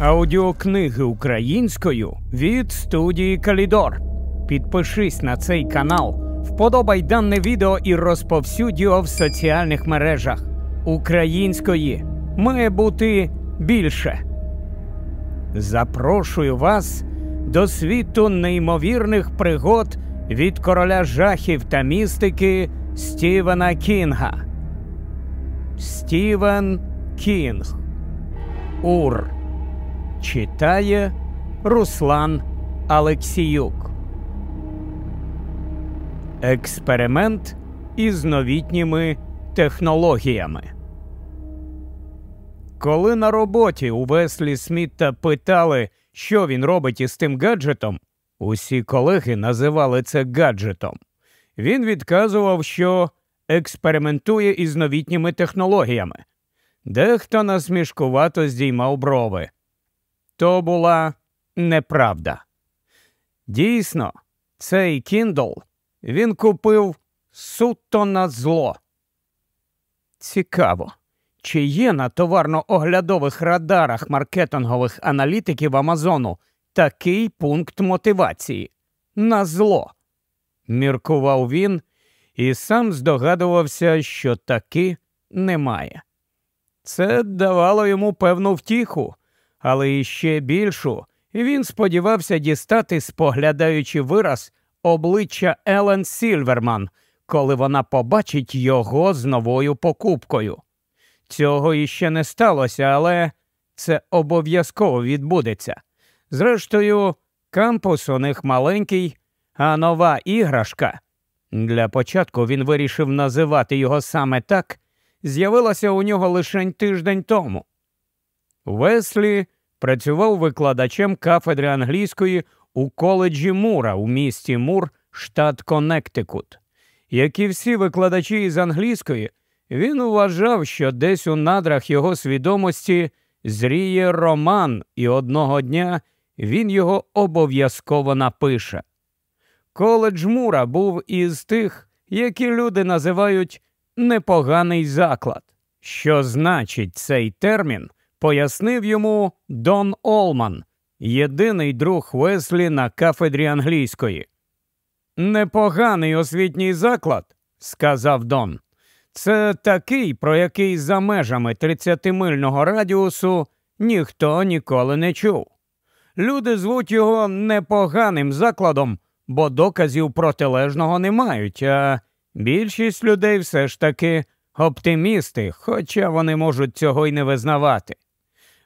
Аудіокниги українською від студії Калідор. Підпишись на цей канал, вподобай дане відео і розповсюдь його в соціальних мережах. Української має бути більше. Запрошую вас до світу неймовірних пригод від короля жахів та містики Стівена Кінга. Стівен Кінг. Ур. Читає Руслан Алексіюк. Експеримент із новітніми технологіями. Коли на роботі у Веслі Смітта питали, що він робить із тим гаджетом, усі колеги називали це гаджетом. Він відказував, що експериментує із новітніми технологіями. Дехто насмішкувато здіймав брови. То була неправда. Дійсно, цей Кіндл він купив суто на зло. Цікаво, чи є на товарно-оглядових радарах маркетингових аналітиків Амазону такий пункт мотивації на зло. Міркував він і сам здогадувався, що таки немає. Це давало йому певну втіху, але іще більшу він сподівався дістати, споглядаючи вираз обличчя Елен Сільверман, коли вона побачить його з новою покупкою. Цього іще не сталося, але це обов'язково відбудеться. Зрештою, кампус у них маленький, а нова іграшка. Для початку він вирішив називати його саме так, з'явилася у нього лише тиждень тому. Веслі працював викладачем кафедри англійської у коледжі Мура у місті Мур, штат Коннектикут. Як і всі викладачі з англійської, він вважав, що десь у надрах його свідомості зріє роман, і одного дня він його обов'язково напише. Коледж Мура був із тих, які люди називають непоганий заклад. Що значить цей термін, пояснив йому Дон Олман, єдиний друг Веслі на кафедрі англійської. Непоганий освітній заклад, сказав Дон. Це такий, про який за межами 30-мильного радіусу ніхто ніколи не чув. Люди звуть його непоганим закладом, бо доказів протилежного не мають, а більшість людей все ж таки оптимісти, хоча вони можуть цього й не визнавати.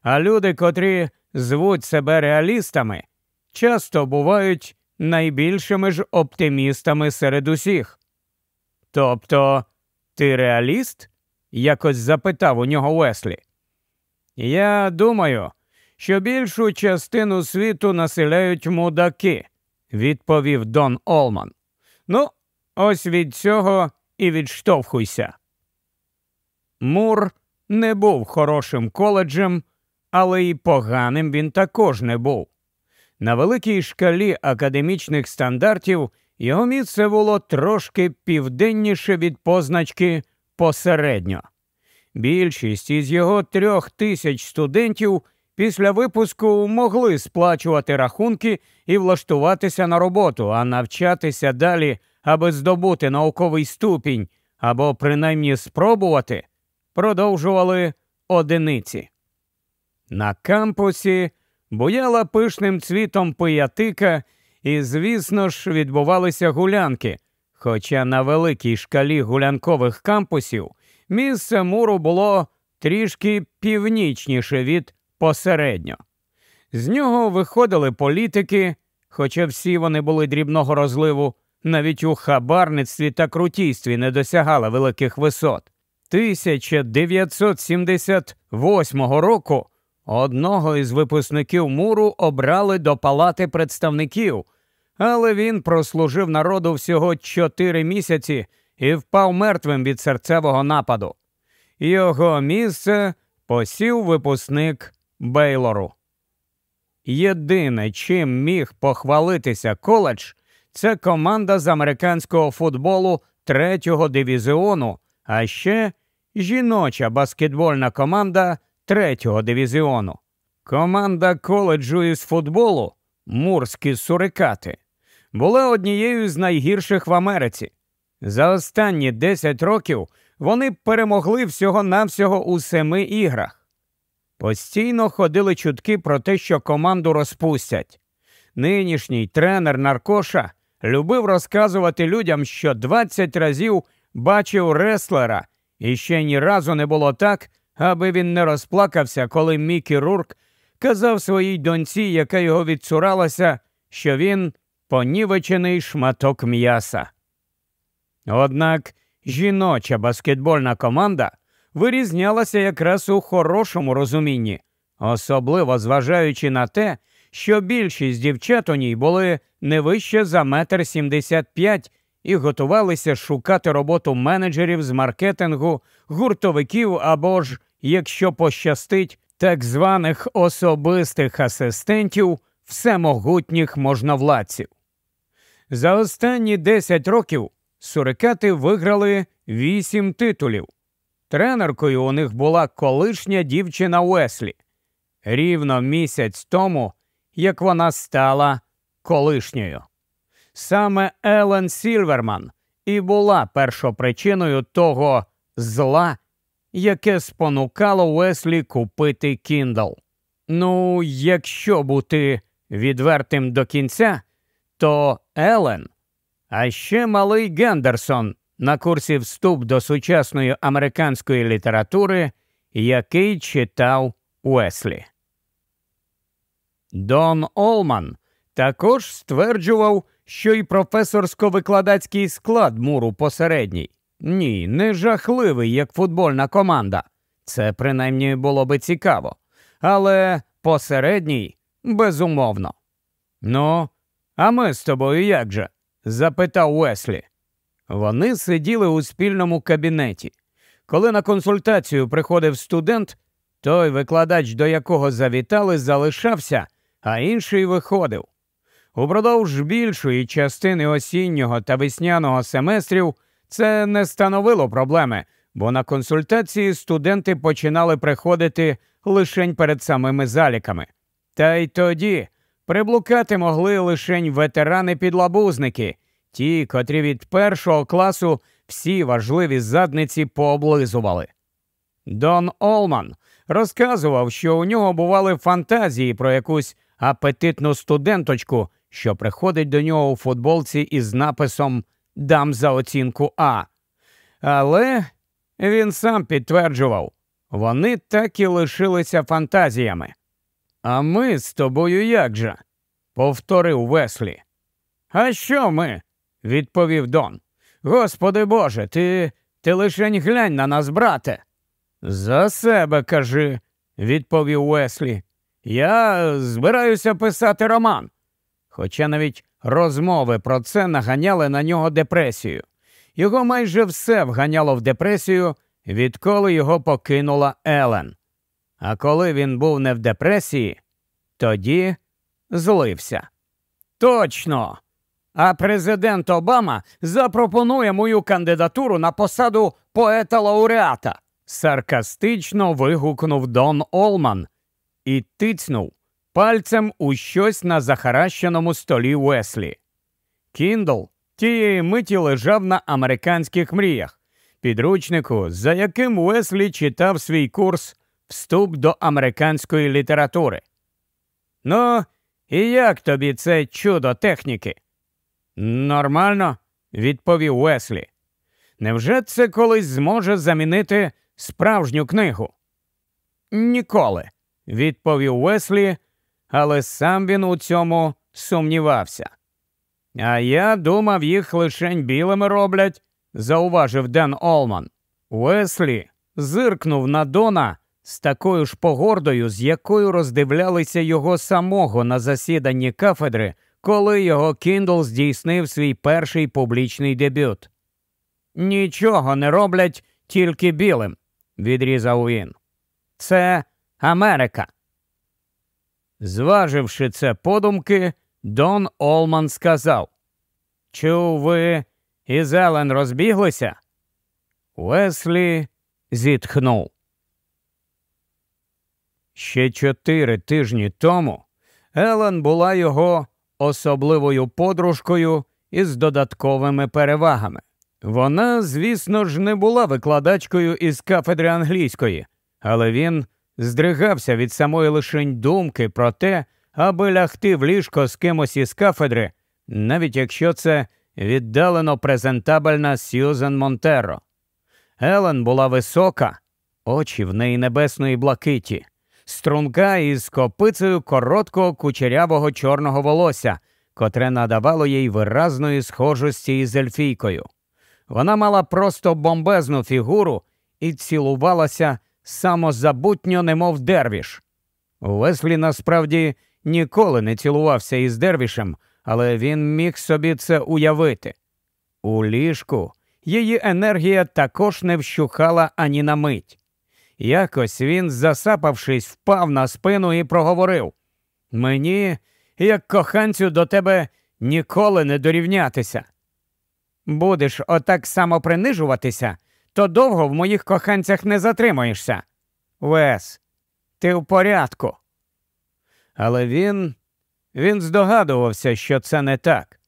А люди, котрі звуть себе реалістами, часто бувають найбільшими ж оптимістами серед усіх. Тобто, ти реаліст? якось запитав у нього Веслі. Я думаю, що більшу частину світу населяють мудаки, відповів Дон Олман. Ну, ось від цього і відштовхуйся. Мур не був хорошим коледжем, але й поганим він також не був. На великій шкалі академічних стандартів його місце було трошки південніше від позначки посередньо. Більшість із його трьох тисяч студентів після випуску могли сплачувати рахунки і влаштуватися на роботу, а навчатися далі, аби здобути науковий ступінь або принаймні спробувати, продовжували одиниці. На кампусі буяла пишним цвітом пиятика, і, звісно ж, відбувалися гулянки. Хоча на великій шкалі гулянкових кампусів місце муру було трішки північніше від посередньо. З нього виходили політики, хоча всі вони були дрібного розливу, навіть у хабарництві та крутійстві не досягали великих висот. 1978 року одного із випускників муру обрали до палати представників, але він прослужив народу всього 4 місяці і впав мертвим від серцевого нападу. Його місце посів випускник Бейлору. Єдине, чим міг похвалитися коледж, це команда з американського футболу третього дивізіону, а ще жіноча баскетбольна команда третього дивізіону. Команда коледжу із футболу Мурські сурикати була однією з найгірших в Америці. За останні 10 років вони перемогли всього-навсього у семи іграх. Постійно ходили чутки про те, що команду розпустять. Нинішній тренер Наркоша любив розказувати людям, що 20 разів бачив реслера, і ще ні разу не було так, аби він не розплакався, коли Мікі Рурк казав своїй доньці, яка його відцуралася, що він понівечений шматок м'яса. Однак жіноча баскетбольна команда вирізнялася якраз у хорошому розумінні, особливо зважаючи на те, що більшість дівчат у ній були не вище за метр сімдесят п'ять і готувалися шукати роботу менеджерів з маркетингу, гуртовиків або ж, якщо пощастить, так званих особистих асистентів всемогутніх можновладців. За останні 10 років сурикати виграли 8 титулів. Тренеркою у них була колишня дівчина Уеслі. Рівно місяць тому, як вона стала колишньою. Саме Елен Сільверман і була першопричиною того зла, яке спонукало Уеслі купити Кіндл. Ну, якщо бути відвертим до кінця, то Елен, а ще малий Гендерсон на курсі вступ до сучасної американської літератури, який читав Уеслі. Дон Олман також стверджував, що й професорсько-викладацький склад муру посередній. Ні, не жахливий, як футбольна команда. Це принаймні було би цікаво. Але посередній безумовно. Ну, а ми з тобою як же? запитав Уеслі. Вони сиділи у спільному кабінеті. Коли на консультацію приходив студент, той викладач, до якого завітали, залишався, а інший виходив. Упродовж більшої частини осіннього та весняного семестрів це не становило проблеми, бо на консультації студенти починали приходити лишень перед самими заліками. Та й тоді приблукати могли лишень ветерани-підлабузники, ті, котрі від першого класу всі важливі задниці пооблизували. Дон Олман розказував, що у нього бували фантазії про якусь апетитну студенточку, що приходить до нього у футболці із написом Дам за оцінку А. Але він сам підтверджував, вони так і лишилися фантазіями. А ми з тобою як же? повторив Веслі. А що ми? відповів Дон. Господи Боже, ти ти лишень глянь на нас, брате. За себе кажи, відповів Веслі. Я збираюся писати роман. Хоча навіть розмови про це наганяли на нього депресію. Його майже все вганяло в депресію, відколи його покинула Елен. А коли він був не в депресії, тоді злився. Точно. А президент Обама запропонує мою кандидатуру на посаду поета лауреата. Саркастично вигукнув Дон Олман і тицнув пальцем у щось на захаращеному столі Уеслі. Кіндл тієї миті лежав на американських мріях, підручнику, за яким Уеслі читав свій курс Вступ до американської літератури. Ну, і як тобі це чудо техніки? Нормально, відповів Уеслі. Невже це колись зможе замінити справжню книгу? Ніколи, відповів Уеслі, але сам він у цьому сумнівався. А я думав, їх лишень білими роблять, зауважив Ден Олман. Уеслі зиркнув на Дона з такою ж погордою, з якою роздивлялися його самого на засіданні кафедри, коли його Кіндл здійснив свій перший публічний дебют. Нічого не роблять тільки білим, відрізав він. Це Америка. Зваживши це подумки, Дон Олман сказав Чув ви, із Елен розбіглися? Уеслі зітхнув. Ще чотири тижні тому Елен була його особливою подружкою із додатковими перевагами. Вона, звісно ж, не була викладачкою із кафедри англійської, але він здригався від самої лишень думки про те, аби лягти в ліжко з кимось із кафедри, навіть якщо це віддалено презентабельна Сьюзен Монтеро. Елен була висока, очі в неї небесної блакиті, струнка із копицею короткого кучерявого чорного волосся, котре надавало їй виразної схожості із ельфійкою. Вона мала просто бомбезну фігуру і цілувалася самозабутньо, немов дервіш. Веслі насправді ніколи не цілувався із дервішем, але він міг собі це уявити. У ліжку її енергія також не вщухала ані на мить. Якось він, засапавшись, впав на спину і проговорив Мені, як коханцю, до тебе ніколи не дорівнятися. Будеш отак само принижуватися, то довго в моїх коханцях не затримаєшся. Вес, ти в порядку. Але він він здогадувався, що це не так.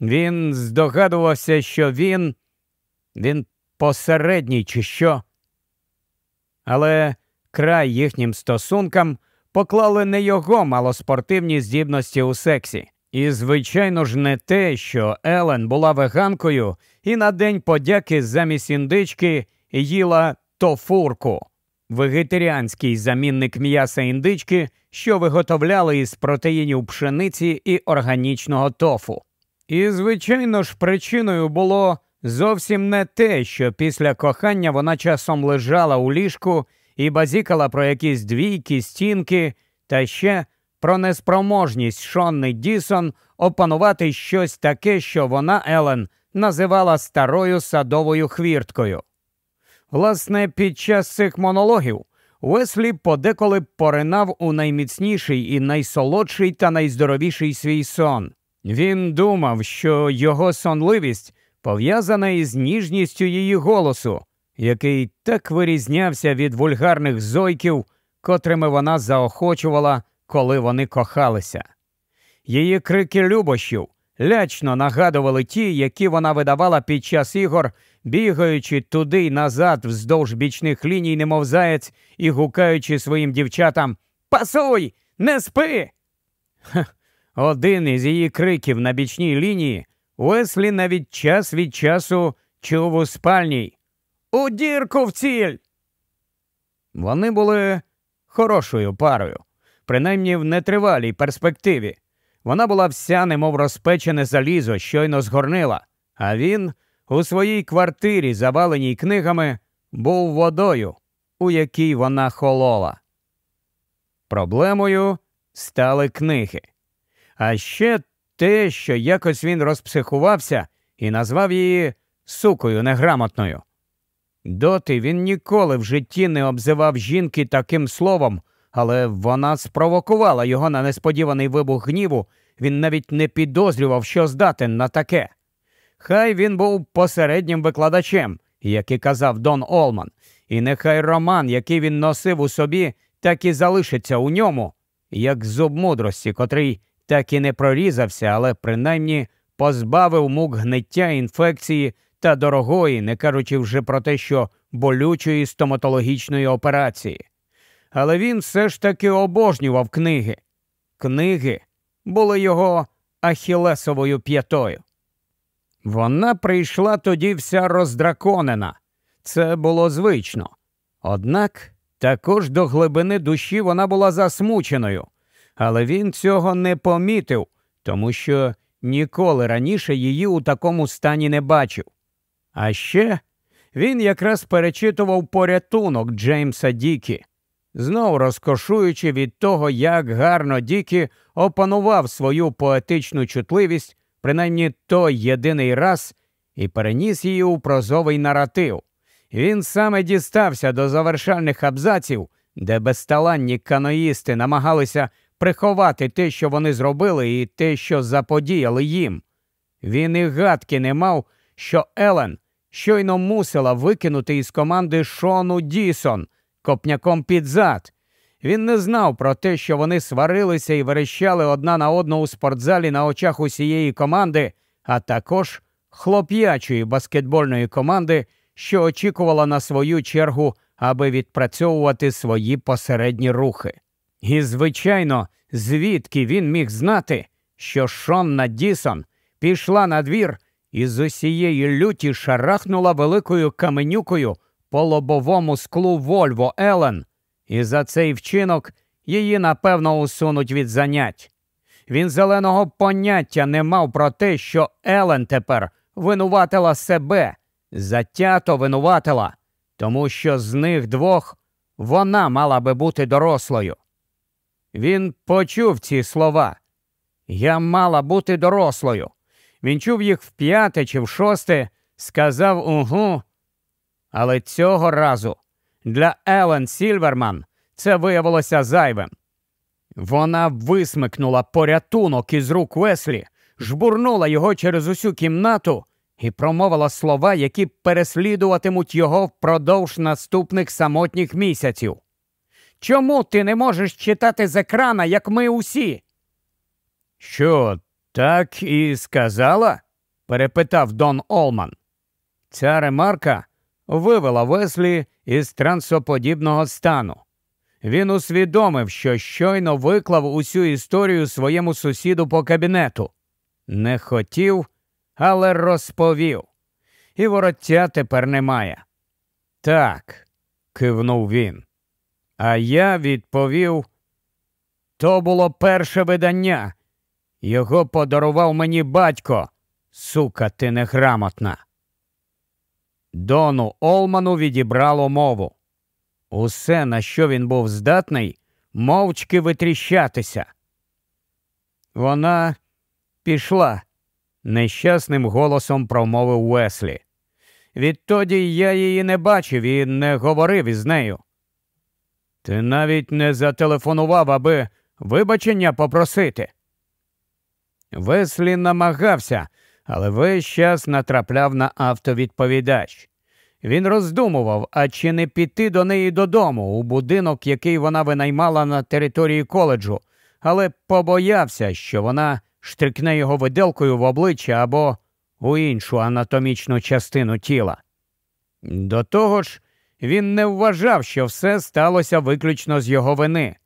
Він здогадувався, що він. він посередній, чи що. Але край їхнім стосункам поклали не його малоспортивні здібності у сексі. І, звичайно ж, не те, що Елен була веганкою і на день подяки замість індички їла тофурку, вегетаріанський замінник м'яса індички, що виготовляли із протеїнів пшениці і органічного тофу. І, звичайно ж, причиною було зовсім не те, що після кохання вона часом лежала у ліжку і базікала про якісь двійки, стінки, та ще про неспроможність Шонни Дісон опанувати щось таке, що вона, Елен, називала старою садовою хвірткою. Власне, під час цих монологів Уеслі подеколи поринав у найміцніший і найсолодший та найздоровіший свій сон. Він думав, що його сонливість пов'язана із ніжністю її голосу, який так вирізнявся від вульгарних зойків, котрими вона заохочувала, коли вони кохалися. Її крики любощів лячно нагадували ті, які вона видавала під час ігор, бігаючи туди й назад вздовж бічних ліній, немов заяць, і гукаючи своїм дівчатам Пасуй, не спи. Ха, один із її криків на бічній лінії Уеслі навіть час від часу чув у спальній. У дірку в ціль. Вони були хорошою парою, принаймні в нетривалій перспективі. Вона була вся, немов розпечене залізо, щойно згорнила, а він у своїй квартирі, заваленій книгами, був водою, у якій вона холола. Проблемою стали книги. А ще те, що якось він розпсихувався і назвав її сукою неграмотною. Доти він ніколи в житті не обзивав жінки таким словом, але вона спровокувала його на несподіваний вибух гніву, він навіть не підозрював, що здатен на таке. Хай він був посереднім викладачем, як і казав Дон Олман, і нехай роман, який він носив у собі, так і залишиться у ньому, як зуб мудрості, котрий так і не прорізався, але принаймні позбавив мук гниття інфекції та дорогої, не кажучи вже про те, що болючої стоматологічної операції. Але він все ж таки обожнював книги. Книги були його ахілесовою п'ятою. Вона прийшла тоді вся роздраконена. Це було звично. Однак також до глибини душі вона була засмученою але він цього не помітив, тому що ніколи раніше її у такому стані не бачив. А ще він якраз перечитував порятунок Джеймса Дікі, знов розкошуючи від того, як гарно Дікі опанував свою поетичну чутливість, принаймні той єдиний раз, і переніс її у прозовий наратив. Він саме дістався до завершальних абзаців, де безталанні каноїсти намагалися приховати те, що вони зробили, і те, що заподіяли їм. Він і гадки не мав, що Елен щойно мусила викинути із команди Шону Дісон копняком під зад. Він не знав про те, що вони сварилися і верещали одна на одну у спортзалі на очах усієї команди, а також хлоп'ячої баскетбольної команди, що очікувала на свою чергу, аби відпрацьовувати свої посередні рухи. І, звичайно, звідки він міг знати, що Шонна Дісон пішла на двір і з усієї люті шарахнула великою каменюкою по лобовому склу Вольво Елен, і за цей вчинок її напевно усунуть від занять. Він зеленого поняття не мав про те, що Елен тепер винуватила себе, затято винуватила, тому що з них двох вона мала би бути дорослою. Він почув ці слова. Я мала бути дорослою. Він чув їх в п'яте чи в шосте, сказав угу. Але цього разу для Елен Сільверман це виявилося зайвим. Вона висмикнула порятунок із рук Веслі, жбурнула його через усю кімнату і промовила слова, які переслідуватимуть його впродовж наступних самотніх місяців. Чому ти не можеш читати з екрана, як ми усі? Що, так і сказала? перепитав Дон Олман. Ця ремарка вивела Веслі із трансоподібного стану. Він усвідомив, що щойно виклав усю історію своєму сусіду по кабінету. Не хотів, але розповів. І вороття тепер немає. Так, кивнув він. А я відповів то було перше видання. Його подарував мені батько. Сука, ти неграмотна. Дону Олману відібрало мову. Усе, на що він був здатний, мовчки витріщатися. Вона пішла, нещасним голосом промовив Уеслі. Відтоді я її не бачив і не говорив із нею. Ти навіть не зателефонував, аби вибачення попросити. Веслі намагався, але весь час натрапляв на автовідповідач. Він роздумував, а чи не піти до неї додому, у будинок, який вона винаймала на території коледжу, але побоявся, що вона штрикне його виделкою в обличчя або у іншу анатомічну частину тіла. До того ж, він не вважав, що все сталося виключно з його вини.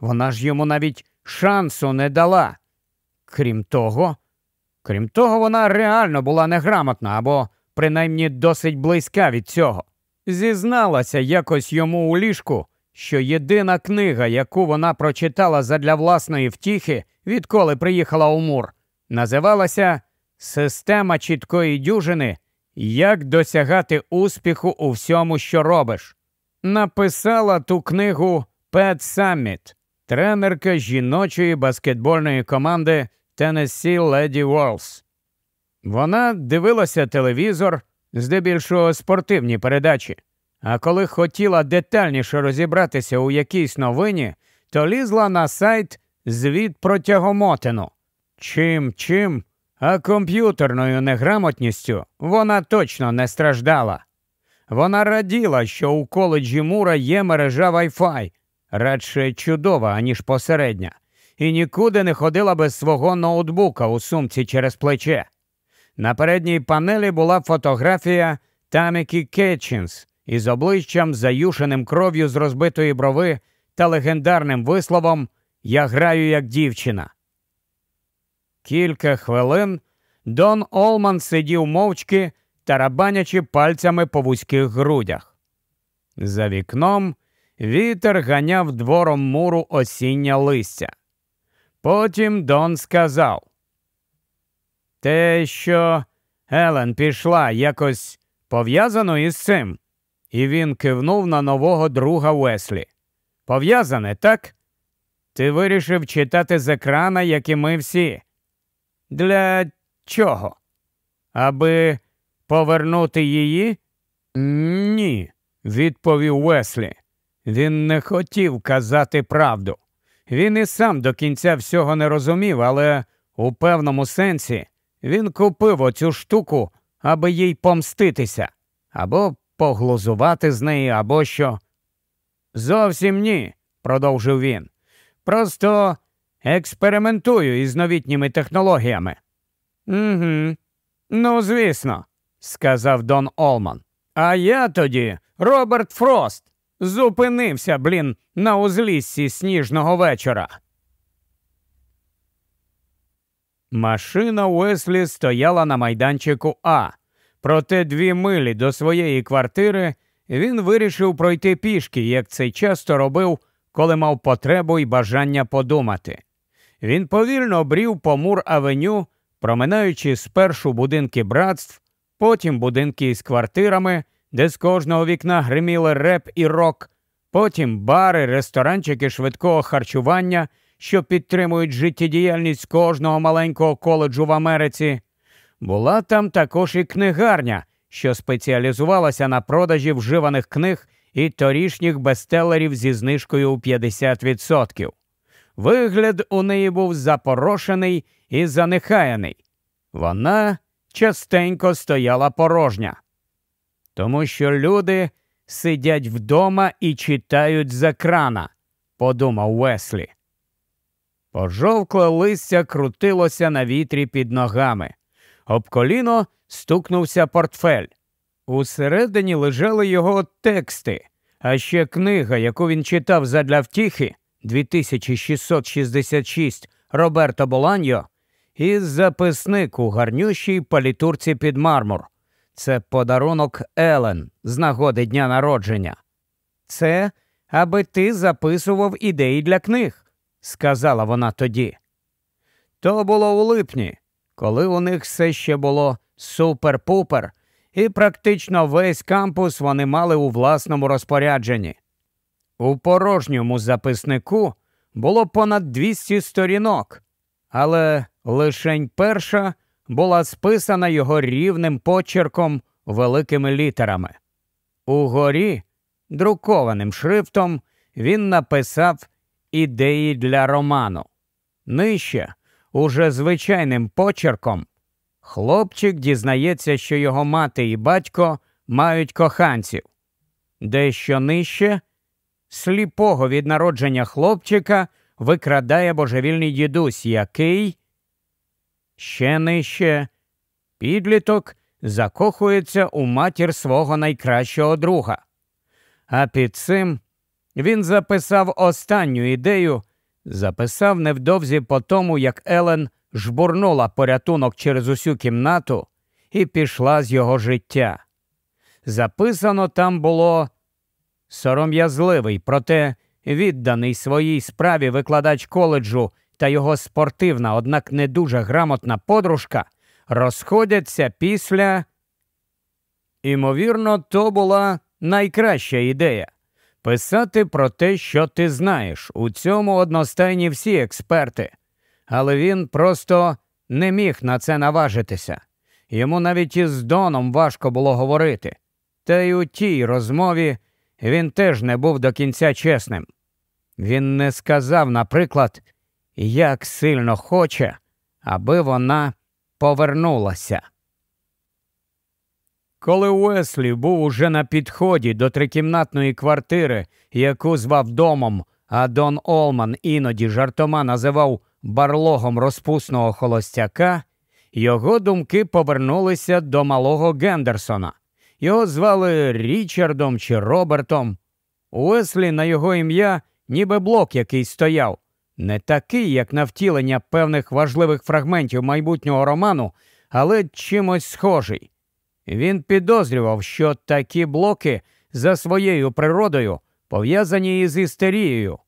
Вона ж йому навіть шансу не дала. Крім того, крім того, вона реально була неграмотна або принаймні досить близька від цього. Зізналася якось йому у ліжку, що єдина книга, яку вона прочитала задля власної втіхи, відколи приїхала у Мур, називалася Система чіткої дюжини Як досягати успіху у всьому, що робиш. Написала ту книгу Пет Самміт, тренерка жіночої баскетбольної команди Tennessee Lady Wolves. Вона дивилася телевізор, здебільшого спортивні передачі, а коли хотіла детальніше розібратися у якійсь новині, то лізла на сайт звіт про тягомотину. Чим чим, а комп'ютерною неграмотністю вона точно не страждала. Вона раділа, що у коледжі Мура є мережа Wi-Fi, радше чудова, аніж посередня, і нікуди не ходила без свого ноутбука у сумці через плече. На передній панелі була фотографія Тамікі Кетчінс із обличчям, заюшеним кров'ю з розбитої брови та легендарним висловом Я граю як дівчина. Кілька хвилин Дон Олман сидів мовчки, тарабанячи пальцями по вузьких грудях. За вікном вітер ганяв двором муру осіння листя. Потім Дон сказав те, що Елен пішла якось пов'язано із цим, і він кивнув на нового друга Уеслі. Пов'язане, так? Ти вирішив читати з екрана, як і ми всі. Для чого? Аби повернути її? Ні, відповів Уеслі. Він не хотів казати правду. Він і сам до кінця всього не розумів, але у певному сенсі він купив оцю штуку, аби їй помститися, або поглузувати з неї, або що. Зовсім ні, продовжив він. Просто експериментую із новітніми технологіями. Угу. Ну, звісно, сказав Дон Олман. А я тоді, Роберт Фрост, зупинився, блін, на узліссі сніжного вечора. Машина Уеслі стояла на майданчику А. Проте дві милі до своєї квартири він вирішив пройти пішки, як це часто робив, коли мав потребу і бажання подумати. Він повільно брів по мур авеню, проминаючи спершу будинки братств, потім будинки із квартирами, де з кожного вікна гриміли реп і рок, потім бари, ресторанчики швидкого харчування, що підтримують життєдіяльність кожного маленького коледжу в Америці. Була там також і книгарня, що спеціалізувалася на продажі вживаних книг і торішніх бестселерів зі знижкою у 50%. Вигляд у неї був запорошений і занехаяний. Вона частенько стояла порожня, тому що люди сидять вдома і читають з екрана, подумав Веслі. Пожовкле листя крутилося на вітрі під ногами. Об коліно стукнувся портфель. Усередині лежали його тексти, а ще книга, яку він читав задля втіхи 2666 Роберто Боланьо, і записник у гарнющій палітурці під мармур. Це подарунок Елен з нагоди дня народження. Це аби ти записував ідеї для книг, сказала вона тоді. То було у липні, коли у них все ще було супер-пупер, і практично весь кампус вони мали у власному розпорядженні. У порожньому записнику було понад 200 сторінок, але лишень перша була списана його рівним почерком великими літерами. Угорі, друкованим шрифтом, він написав ідеї для роману. Нижче, уже звичайним почерком, хлопчик дізнається, що його мати і батько мають коханців. Дещо нижче сліпого від народження хлопчика викрадає божевільний дідусь, який ще нижче підліток закохується у матір свого найкращого друга. А під цим він записав останню ідею, записав невдовзі по тому, як Елен жбурнула порятунок через усю кімнату і пішла з його життя. Записано там було сором'язливий, проте відданий своїй справі викладач коледжу та його спортивна, однак не дуже грамотна подружка розходяться після. Імовірно, то була найкраща ідея писати про те, що ти знаєш. У цьому одностайні всі експерти. Але він просто не міг на це наважитися. Йому навіть із Доном важко було говорити. Та й у тій розмові він теж не був до кінця чесним. Він не сказав, наприклад, як сильно хоче, аби вона повернулася. Коли Уеслі був уже на підході до трикімнатної квартири, яку звав домом, а Дон Олман іноді жартома називав барлогом розпусного холостяка, його думки повернулися до малого Гендерсона. Його звали Річардом чи Робертом. Уеслі на його ім'я ніби блок який стояв, не такий, як на втілення певних важливих фрагментів майбутнього роману, але чимось схожий. Він підозрював, що такі блоки за своєю природою пов'язані із істерією.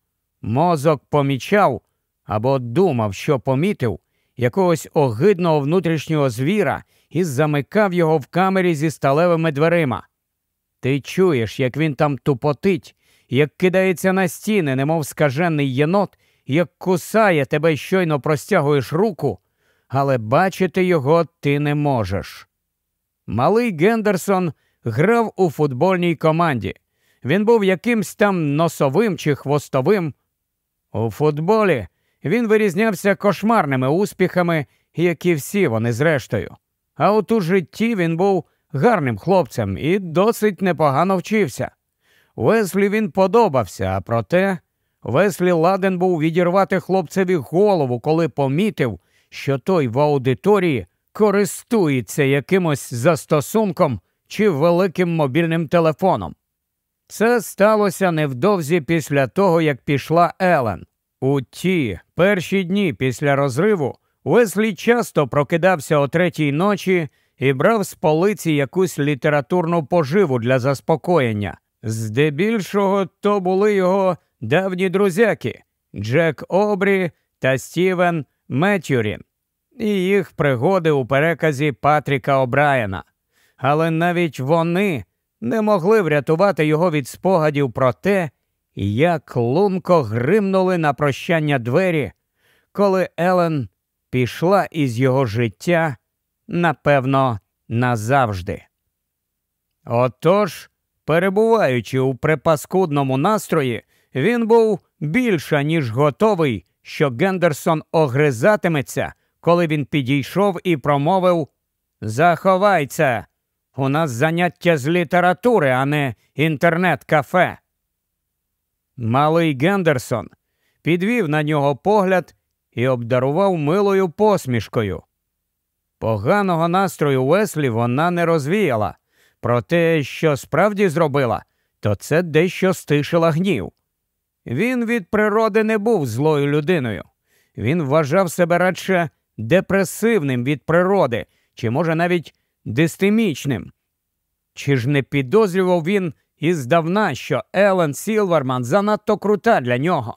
Мозок помічав або думав, що помітив якогось огидного внутрішнього звіра і замикав його в камері зі сталевими дверима. Ти чуєш, як він там тупотить, як кидається на стіни, немов скажений єнот, як кусає тебе щойно простягуєш руку, але бачити його ти не можеш. Малий Гендерсон грав у футбольній команді. Він був якимсь там носовим чи хвостовим. У футболі він вирізнявся кошмарними успіхами, як і всі вони зрештою. А от у житті він був гарним хлопцем і досить непогано вчився. Уеслі він подобався, а проте Веслі ладен був відірвати хлопцеві голову, коли помітив, що той в аудиторії користується якимось застосунком чи великим мобільним телефоном. Це сталося невдовзі після того, як пішла Елен. У ті перші дні після розриву Уеслі часто прокидався о третій ночі і брав з полиці якусь літературну поживу для заспокоєння. Здебільшого то були його давні друзяки Джек Обрі та Стівен Меттюрін і їх пригоди у переказі Патріка О'Брайена. Але навіть вони не могли врятувати його від спогадів про те, як лунко гримнули на прощання двері, коли Елен пішла із його життя, напевно, назавжди. Отож, перебуваючи у припаскудному настрої, він був більше, ніж готовий, що Гендерсон огризатиметься, коли він підійшов і промовив Заховайся! У нас заняття з літератури, а не інтернет-кафе. Малий Гендерсон підвів на нього погляд і обдарував милою посмішкою. Поганого настрою Веслі вона не розвіяла. Про те, що справді зробила, то це дещо стишила гнів. Він від природи не був злою людиною. Він вважав себе радше депресивним від природи, чи, може, навіть дистемічним. Чи ж не підозрював він іздавна, що Елен Сілверман занадто крута для нього?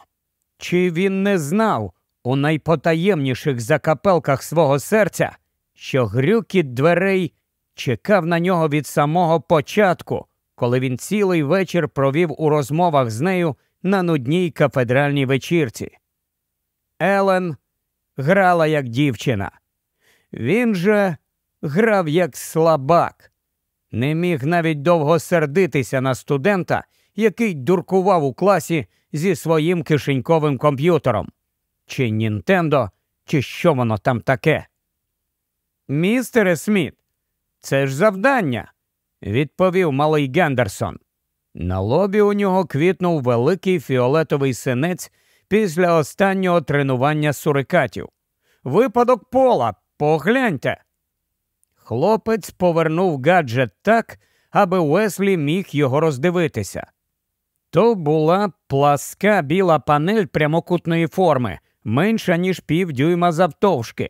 Чи він не знав у найпотаємніших закапелках свого серця, що грюкіт дверей чекав на нього від самого початку, коли він цілий вечір провів у розмовах з нею на нудній кафедральній вечірці? Елен грала як дівчина. Він же грав як слабак, не міг навіть довго сердитися на студента, який дуркував у класі зі своїм кишеньковим комп'ютером. Чи Нінтендо, чи що воно там таке. Містере Сміт, це ж завдання, відповів малий Гендерсон. На лобі у нього квітнув великий фіолетовий синець після останнього тренування сурикатів. Випадок пола, погляньте. Хлопець повернув гаджет так, аби Уеслі міг його роздивитися. То була пласка біла панель прямокутної форми, менша, ніж півдюйма завтовшки.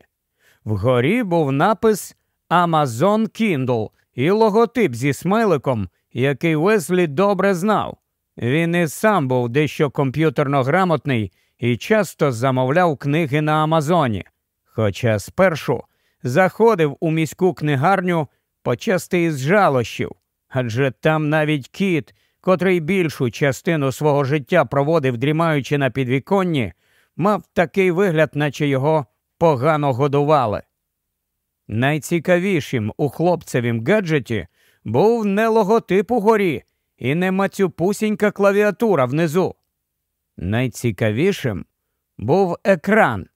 Вгорі був напис Amazon Kindle і логотип зі смайликом, який Уеслі добре знав. Він і сам був дещо комп'ютерно грамотний і часто замовляв книги на Амазоні. Хоча спершу заходив у міську книгарню почасти із жалощів, адже там навіть кіт, котрий більшу частину свого життя проводив, дрімаючи на підвіконні, мав такий вигляд, наче його погано годували. Найцікавішим у хлопцевім гаджеті був не логотип угорі і не мацюпусінька клавіатура внизу. Найцікавішим був екран,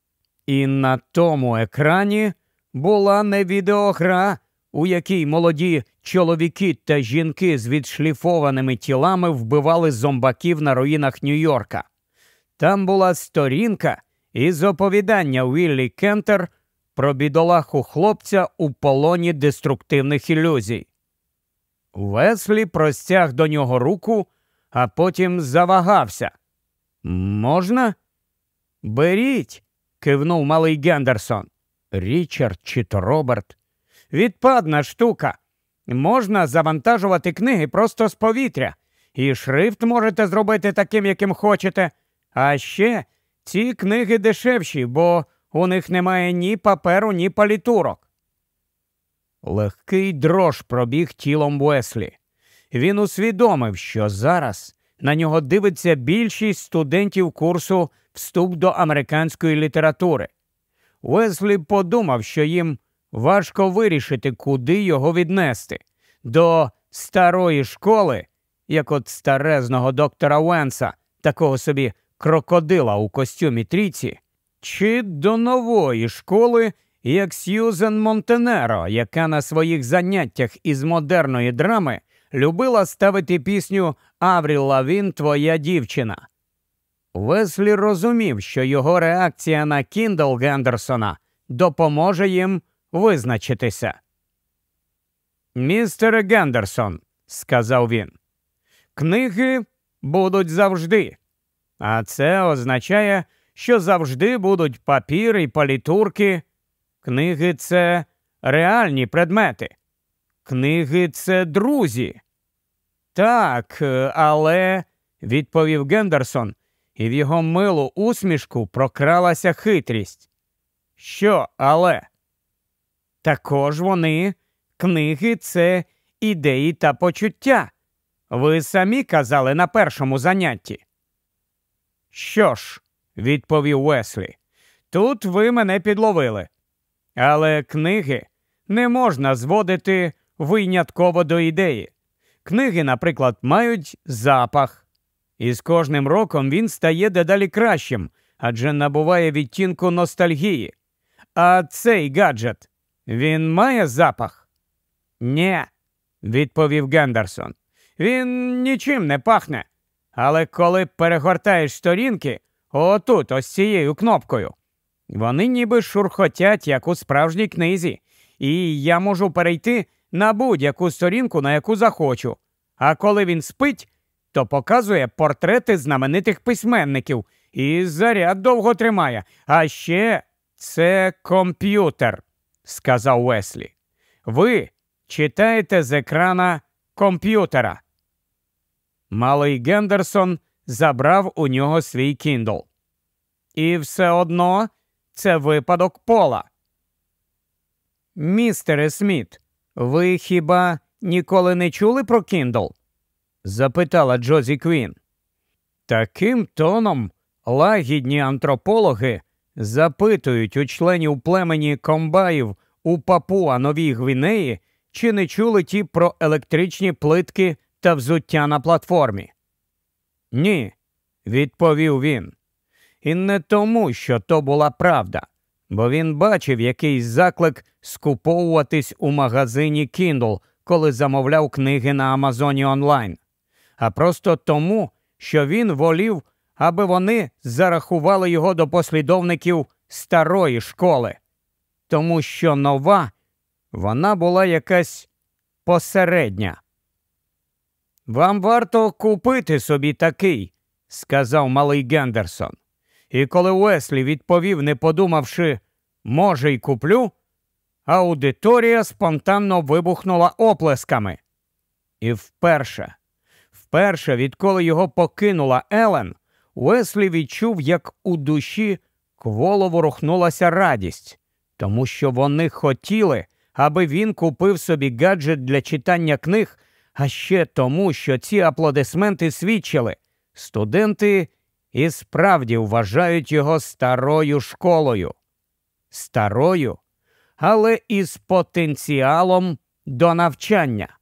і на тому екрані була не відеогра, у якій молоді чоловіки та жінки з відшліфованими тілами вбивали зомбаків на руїнах Нью-Йорка. Там була сторінка із оповідання Віллі Кентер про бідолаху хлопця у полоні деструктивних ілюзій. Веслі простяг до нього руку, а потім завагався. Можна? Беріть, кивнув малий Гендерсон. Річард чи то Роберт. Відпадна штука. Можна завантажувати книги просто з повітря, і шрифт можете зробити таким, яким хочете. А ще ці книги дешевші, бо у них немає ні паперу, ні палітурок. Легкий дрож пробіг тілом Веслі. Він усвідомив, що зараз на нього дивиться більшість студентів курсу вступ до американської літератури. Уеслі подумав, що їм важко вирішити, куди його віднести до старої школи, як от старезного доктора Уенса, такого собі крокодила у костюмі трійці, чи до нової школи, як Сьюзен Монтенеро, яка на своїх заняттях із модерної драми любила ставити пісню Авріл Лавін, твоя дівчина. Веслі розумів, що його реакція на Кіндл Гендерсона допоможе їм визначитися. Містере Гендерсон, сказав він, книги будуть завжди. А це означає, що завжди будуть папір і палітурки. Книги це реальні предмети. Книги це друзі. Так, але, відповів Гендерсон, і в його милу усмішку прокралася хитрість. Що, але? Також вони, книги це ідеї та почуття. Ви самі казали на першому занятті. Що ж, відповів Уеслі, тут ви мене підловили. Але книги не можна зводити винятково до ідеї. Книги, наприклад, мають запах, і з кожним роком він стає дедалі кращим, адже набуває відтінку ностальгії. А цей гаджет він має запах? Нє, відповів Гендерсон. Він нічим не пахне. Але коли перегортаєш сторінки, отут, ось цією кнопкою, вони ніби шурхотять, як у справжній книзі, і я можу перейти на будь-яку сторінку, на яку захочу. А коли він спить, то показує портрети знаменитих письменників і заряд довго тримає. А ще це комп'ютер, сказав Уеслі. Ви читаєте з екрана комп'ютера. Малий Гендерсон забрав у нього свій кіндл. І все одно це випадок пола. Містере Сміт, ви хіба ніколи не чули про Кіндл? запитала Джозі Квін. Таким тоном лагідні антропологи запитують у членів племені комбаїв у Папуа Новій Гвінеї, чи не чули ті про електричні плитки та взуття на платформі. Ні, відповів він. І не тому, що то була правда, бо він бачив якийсь заклик скуповуватись у магазині Kindle, коли замовляв книги на Амазоні онлайн, а просто тому, що він волів, аби вони зарахували його до послідовників старої школи, тому що нова вона була якась посередня. Вам варто купити собі такий, сказав малий Гендерсон. І коли Уеслі відповів, не подумавши, може, й куплю, аудиторія спонтанно вибухнула оплесками. І вперше, вперше, відколи його покинула Елен, Уеслі відчув, як у душі кволо рухнулася радість, тому що вони хотіли, аби він купив собі гаджет для читання книг, а ще тому, що ці аплодисменти свідчили, студенти і справді вважають його старою школою. Старою, але із потенціалом до навчання.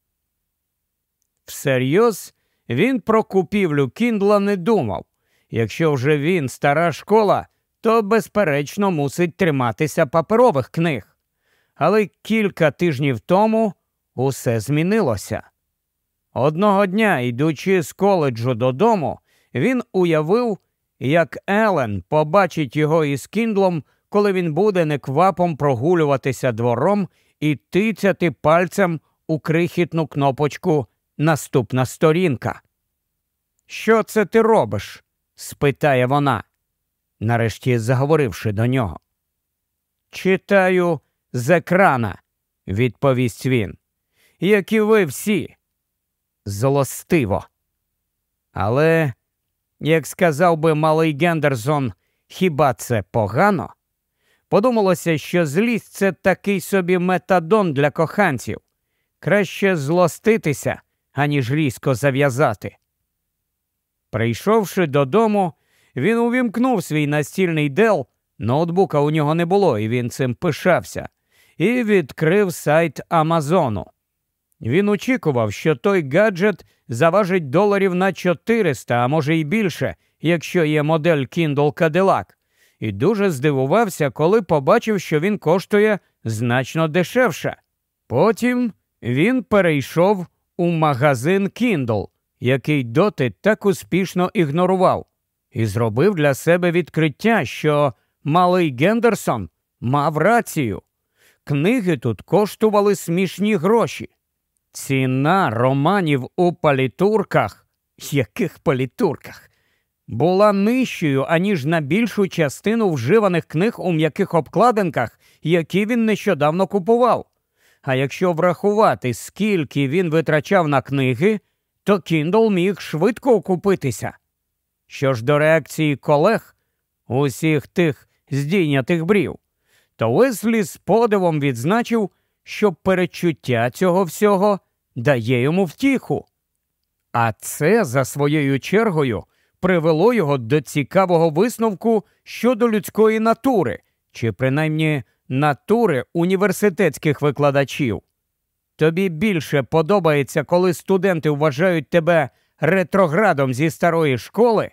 Всерйоз він про купівлю Кіндла не думав. Якщо вже він стара школа, то, безперечно, мусить триматися паперових книг. Але кілька тижнів тому усе змінилося. Одного дня, йдучи з коледжу додому, він уявив, як Елен побачить його із кіндлом, коли він буде неквапом прогулюватися двором і тицяти пальцем у крихітну кнопочку Наступна сторінка. Що це ти робиш? спитає вона, нарешті заговоривши до нього. Читаю з екрана, відповість він, як і ви всі. Злостиво. Але як сказав би малий Гендерсон, хіба це погано? Подумалося, що злість це такий собі метадон для коханців. Краще злоститися, аніж різко зав'язати. Прийшовши додому, він увімкнув свій настільний дел, ноутбука у нього не було, і він цим пишався, і відкрив сайт Амазону. Він очікував, що той гаджет заважить доларів на 400, а може й більше, якщо є модель Kindle Cadillac, і дуже здивувався, коли побачив, що він коштує значно дешевше. Потім він перейшов у магазин Kindle, який доти так успішно ігнорував, і зробив для себе відкриття, що малий Гендерсон мав рацію. Книги тут коштували смішні гроші. Ціна романів у палітурках, яких палітурках, була нижчою, аніж на більшу частину вживаних книг у м'яких обкладинках, які він нещодавно купував. А якщо врахувати, скільки він витрачав на книги, то Кіндл міг швидко окупитися. Що ж до реакції колег, усіх тих здійнятих брів, то Леслі з подивом відзначив, що перечуття цього всього дає йому втіху. А це, за своєю чергою, привело його до цікавого висновку щодо людської натури, чи принаймні натури університетських викладачів. Тобі більше подобається, коли студенти вважають тебе ретроградом зі старої школи,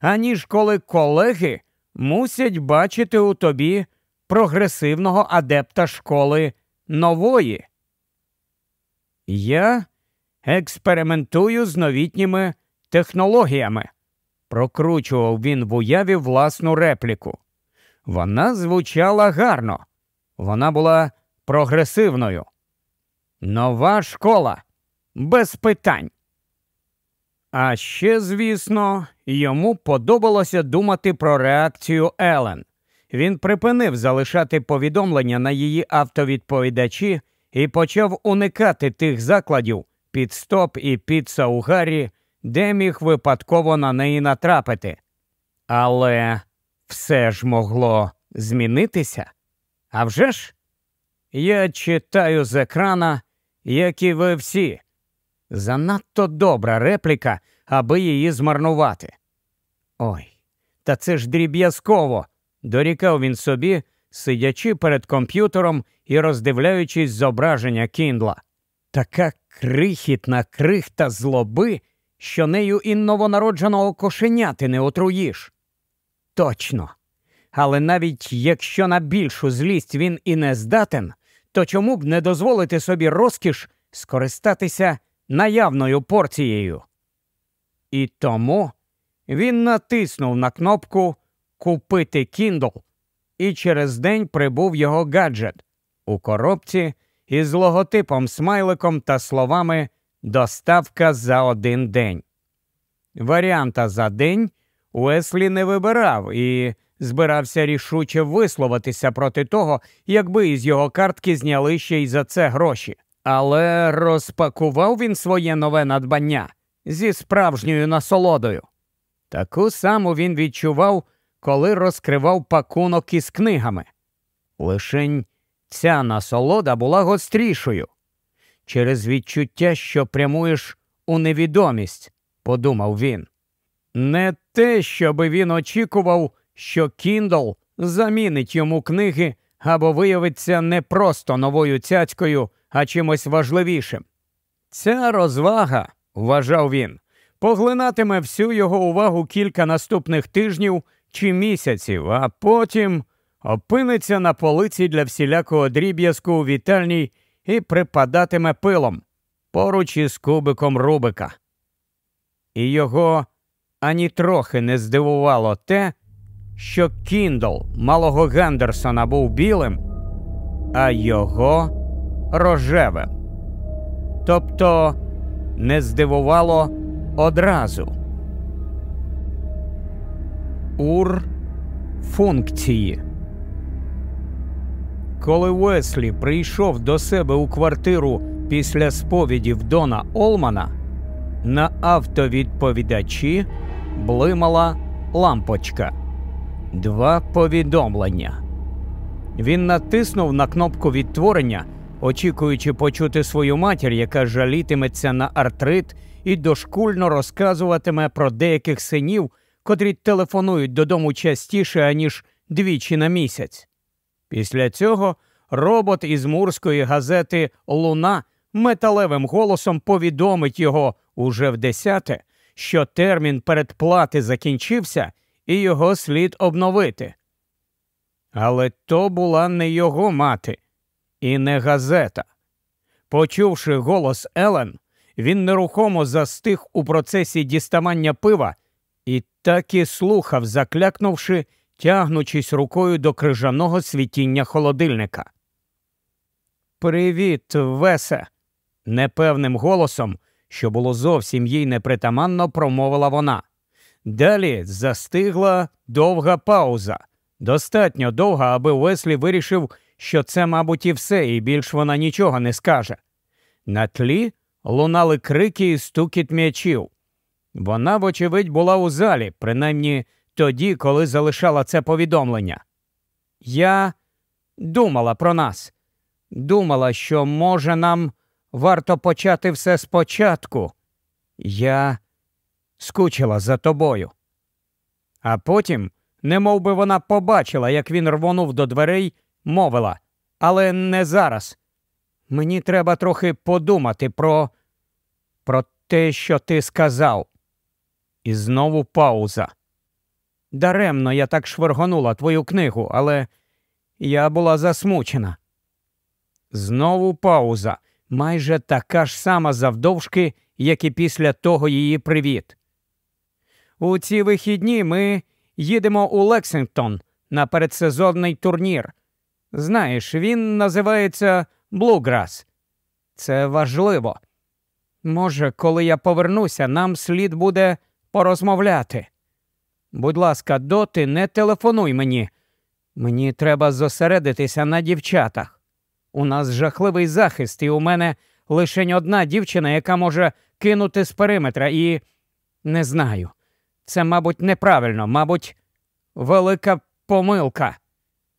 аніж коли колеги мусять бачити у тобі прогресивного адепта школи нової. Я експериментую з новітніми технологіями, прокручував він в уяві власну репліку. Вона звучала гарно, вона була прогресивною. Нова школа без питань. А ще, звісно, йому подобалося думати про реакцію Елен. Він припинив залишати повідомлення на її автовідповідачі і почав уникати тих закладів під стоп і піца у Гаррі, де міг випадково на неї натрапити. Але все ж могло змінитися. А вже ж? Я читаю з екрана, як і ви всі. Занадто добра репліка, аби її змарнувати. Ой, та це ж дріб'язково, дорікав він собі, сидячи перед комп'ютером і роздивляючись зображення кіндла. Така крихітна крихта злоби, що нею і новонародженого кошеняти не отруїш. Точно. Але навіть якщо на більшу злість він і не здатен, то чому б не дозволити собі розкіш скористатися наявною порцією? І тому він натиснув на кнопку Купити Kindle, і через день прибув його гаджет у коробці із логотипом, смайликом та словами Доставка за один день. Варіанта за день Уеслі не вибирав і збирався рішуче висловитися проти того, якби із його картки зняли ще й за це гроші. Але розпакував він своє нове надбання зі справжньою насолодою. Таку саму він відчував, коли розкривав пакунок із книгами. Лишень ця насолода була гострішою. Через відчуття, що прямуєш у невідомість, подумав він. Не те, щоби він очікував, що Kindle замінить йому книги або виявиться не просто новою цяцькою, а чимось важливішим. Ця розвага, вважав він, поглинатиме всю його увагу кілька наступних тижнів чи місяців, а потім опиниться на полиці для всілякого дріб'язку у вітальній і припадатиме пилом поруч із кубиком Рубика. І його ані трохи не здивувало те, що Кіндл малого Гендерсона був білим, а його рожевим. Тобто не здивувало одразу. Ур функції. Коли Уеслі прийшов до себе у квартиру після сповідів Дона Олмана, на автовідповідачі блимала лампочка. Два повідомлення. Він натиснув на кнопку відтворення, очікуючи почути свою матір, яка жалітиметься на артрит і дошкульно розказуватиме про деяких синів, котрі телефонують додому частіше, аніж двічі на місяць. Після цього робот із мурської газети Луна металевим голосом повідомить його уже в десяте, що термін передплати закінчився і його слід обновити. Але то була не його мати і не газета. Почувши голос Елен, він нерухомо застиг у процесі діставання пива так і слухав, заклякнувши, тягнучись рукою до крижаного світіння холодильника. Привіт, Весе, непевним голосом, що було зовсім їй непритаманно, промовила вона. Далі застигла довга пауза. Достатньо довга, аби Веслі вирішив, що це, мабуть, і все, і більш вона нічого не скаже. На тлі лунали крики і стукіт м'ячів. Вона, вочевидь, була у залі, принаймні тоді, коли залишала це повідомлення. Я думала про нас, думала, що, може, нам варто почати все спочатку. Я скучила за тобою. А потім, немов би вона побачила, як він рвонув до дверей, мовила, але не зараз. Мені треба трохи подумати про про те, що ти сказав. І знову пауза. Даремно я так швиргонула твою книгу, але я була засмучена. Знову пауза, майже така ж сама завдовжки, як і після того її привіт. У ці вихідні ми їдемо у Лексингтон на передсезонний турнір. Знаєш, він називається Блуграс. Це важливо. Може, коли я повернуся, нам слід буде порозмовляти. Будь ласка, доти, не телефонуй мені. Мені треба зосередитися на дівчатах. У нас жахливий захист, і у мене лише одна дівчина, яка може кинути з периметра, і не знаю. Це, мабуть, неправильно, мабуть, велика помилка.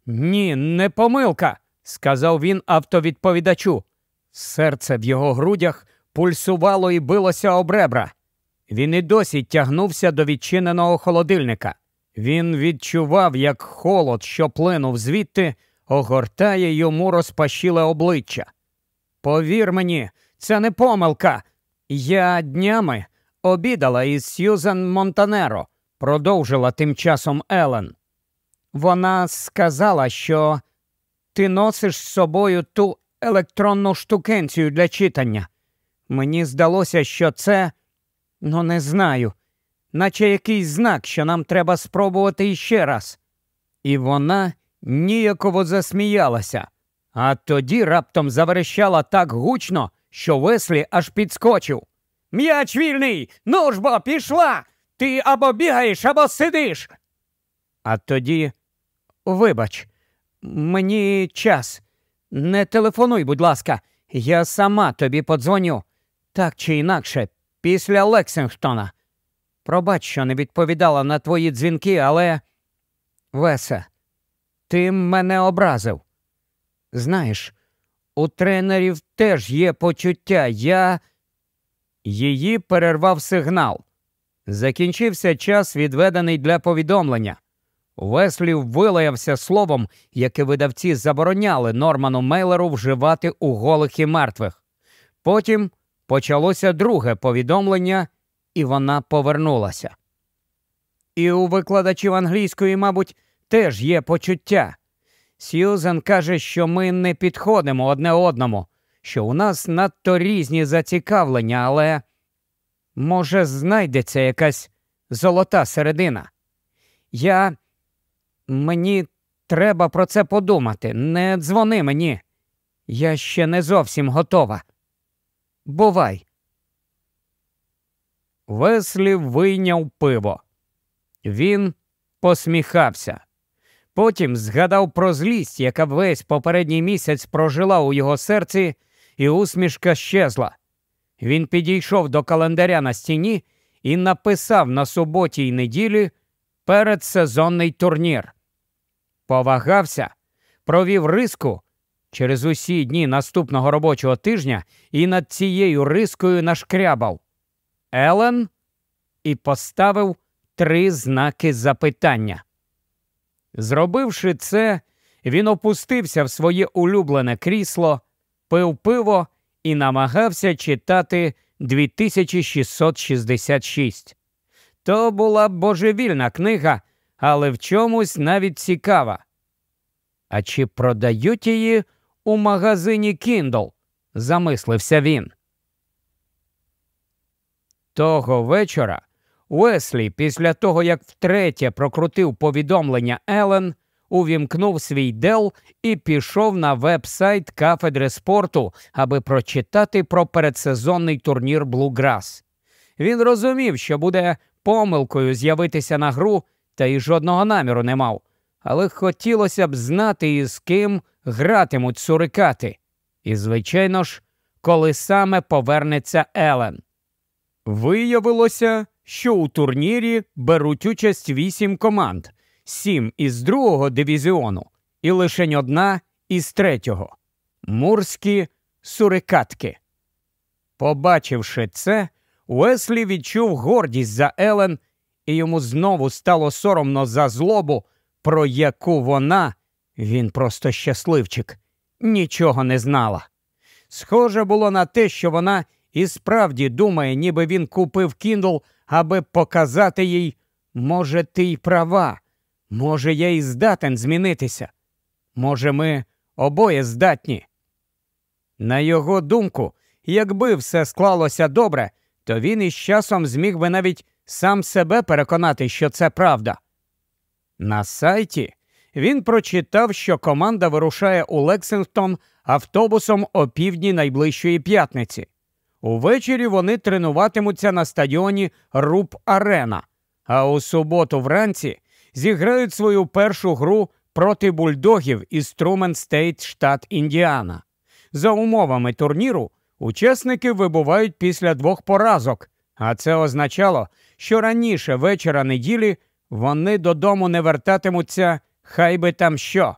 Ні, не помилка, сказав він автовідповідачу. Серце в його грудях пульсувало і билося об ребра. Він і досі тягнувся до відчиненого холодильника. Він відчував, як холод, що плинув звідти, огортає йому розпашіле обличчя. Повір мені, це не помилка. Я днями обідала із Сьюзен Монтанеро, продовжила тим часом Елен. Вона сказала, що ти носиш з собою ту електронну штукенцію для читання. Мені здалося, що це, ну не знаю, наче якийсь знак, що нам треба спробувати іще раз. І вона ніяково засміялася, а тоді раптом заверещала так гучно, що Веслі аж підскочив. М'яч вільний! Ну ж бо, пішла! Ти або бігаєш, або сидиш. А тоді, вибач, мені час. Не телефонуй, будь ласка, я сама тобі подзвоню. Так чи інакше, після Лексингтона. Пробач, що не відповідала на твої дзвінки, але. Весе, ти мене образив. Знаєш, у тренерів теж є почуття. Я. Її перервав сигнал. Закінчився час, відведений для повідомлення. Веслі вилаявся словом, яке видавці забороняли Норману Мейлеру вживати у голих і мертвих. Потім почалося друге повідомлення, і вона повернулася. І у викладачів англійської, мабуть, теж є почуття. Сьюзен каже, що ми не підходимо одне одному, що у нас надто різні зацікавлення, але може знайдеться якась золота середина. Я мені треба про це подумати. Не дзвони мені. Я ще не зовсім готова. Бувай. Веслі вийняв пиво. Він посміхався. Потім згадав про злість, яка весь попередній місяць прожила у його серці, і усмішка щезла. Він підійшов до календаря на стіні і написав на суботі й неділі передсезонний турнір. Повагався, провів риску через усі дні наступного робочого тижня і над цією рискою нашкрябав Елен і поставив три знаки запитання. Зробивши це, він опустився в своє улюблене крісло, пив пиво і намагався читати 2666. То була божевільна книга, але в чомусь навіть цікава. А чи продають її у магазині Kindle? замислився він. Того вечора Уеслі, після того як втретє прокрутив повідомлення Елен, увімкнув свій дел і пішов на веб-сайт кафедри спорту, аби прочитати про передсезонний турнір Блуграс. Він розумів, що буде помилкою з'явитися на гру, та й жодного наміру не мав. Але хотілося б знати, із ким гратимуть сурикати. І, звичайно ж, коли саме повернеться Елен. Виявилося, що у турнірі беруть участь вісім команд, сім із другого дивізіону і лише одна із третього мурські сурикатки. Побачивши це, Уеслі відчув гордість за Елен, і йому знову стало соромно за злобу, про яку вона, він просто щасливчик, нічого не знала. Схоже було на те, що вона і справді думає, ніби він купив Кіндл, аби показати їй, може, ти й права, може, я і здатен змінитися. Може, ми обоє здатні. На його думку, якби все склалося добре, то він із часом зміг би навіть сам себе переконати, що це правда. На сайті він прочитав, що команда вирушає у Лексингтон автобусом о півдні найближчої п'ятниці. Увечері вони тренуватимуться на стадіоні Руб Арена, а у суботу вранці зіграють свою першу гру проти бульдогів із Трумен Стейт, штат Індіана. За умовами турніру учасники вибувають після двох поразок, а це означало, що раніше вечора неділі вони додому не вертатимуться, хай би там що.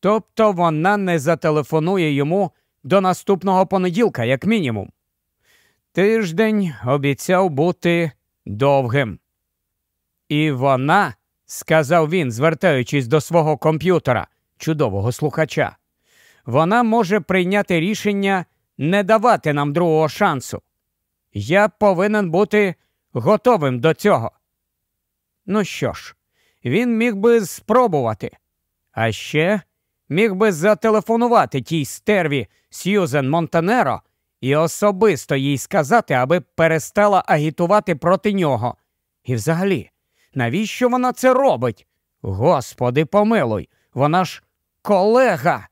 Тобто вона не зателефонує йому до наступного понеділка, як мінімум. Тиждень обіцяв бути довгим. І вона, сказав він, звертаючись до свого комп'ютера, чудового слухача, вона може прийняти рішення не давати нам другого шансу. Я повинен бути готовим до цього. Ну що ж, він міг би спробувати. А ще міг би зателефонувати тій стерві Сьюзен Монтанеро і особисто їй сказати, аби перестала агітувати проти нього. І взагалі, навіщо вона це робить? Господи, помилуй, вона ж колега.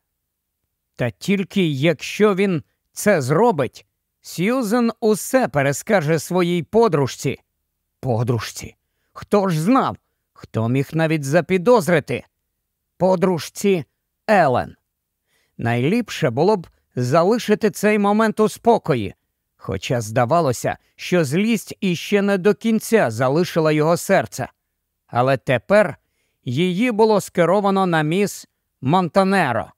Та тільки якщо він це зробить, Сьюзен усе перескаже своїй подружці. Подружці. Хто ж знав? Хто міг навіть запідозрити? Подружці Елен. Найліпше було б залишити цей момент у спокої, хоча здавалося, що злість іще не до кінця залишила його серце. Але тепер її було скеровано на міс Монтанеро.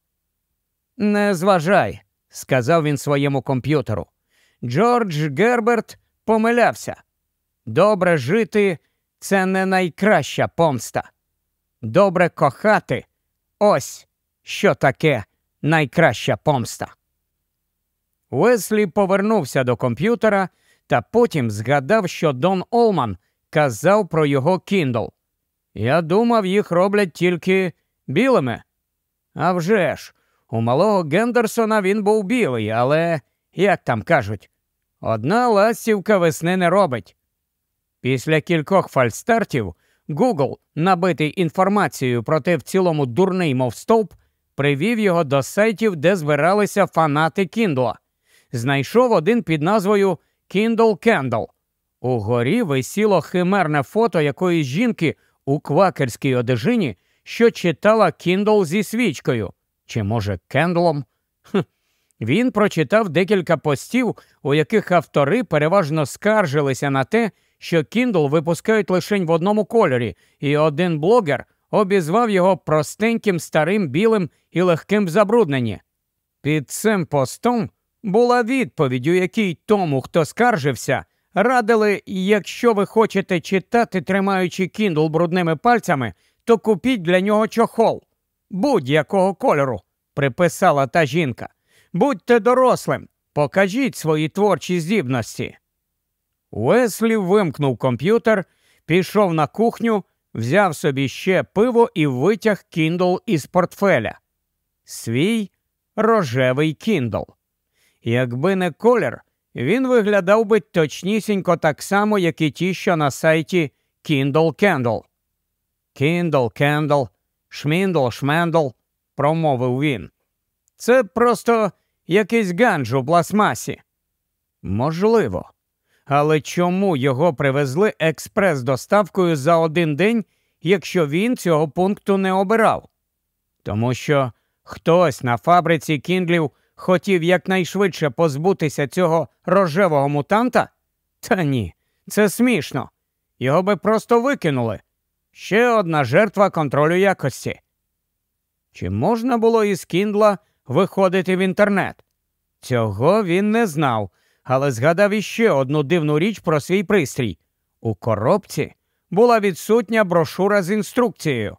Не зважай, сказав він своєму комп'ютеру. Джордж Герберт помилявся. Добре жити це не найкраща помста. Добре кохати ось що таке найкраща помста. Уеслі повернувся до комп'ютера та потім згадав, що Дон Олман казав про його Кіндл. Я думав, їх роблять тільки білими. А вже ж, у малого Гендерсона він був білий, але, як там кажуть, одна ластівка весни не робить. Після кількох фальстартів Google, набитий інформацією, проте в цілому дурний, мов стовп, привів його до сайтів, де збиралися фанати Кіндла. Знайшов один під назвою Kindle Candle. Угорі висіло химерне фото якоїсь жінки у квакерській одежині, що читала Kindle зі свічкою. Чи, може, кендлом? Він прочитав декілька постів, у яких автори переважно скаржилися на те, що Kindle випускають лише в одному кольорі, і один блогер обізвав його простеньким старим білим і легким в забрудненні. Під цим постом була відповідь, у якій тому, хто скаржився, радили, якщо ви хочете читати, тримаючи Kindle брудними пальцями, то купіть для нього чохол. Будь-якого кольору, приписала та жінка. Будьте дорослим, покажіть свої творчі здібності. Уеслі вимкнув комп'ютер, пішов на кухню, взяв собі ще пиво і витяг кіндл із портфеля. Свій рожевий кіндл. Якби не колір, він виглядав би точнісінько так само, як і ті, що на сайті Kindle Candle. Kindle Candle, Шміндл, Шмендл, промовив він. Це просто якийсь ґандж у пластмасі. Можливо. Але чому його привезли експрес-доставкою за один день, якщо він цього пункту не обирав? Тому що хтось на фабриці кіндлів хотів якнайшвидше позбутися цього рожевого мутанта? Та ні, це смішно. Його би просто викинули. Ще одна жертва контролю якості. Чи можна було із Кіндла виходити в інтернет? Цього він не знав, але згадав іще одну дивну річ про свій пристрій. У коробці була відсутня брошура з інструкцією.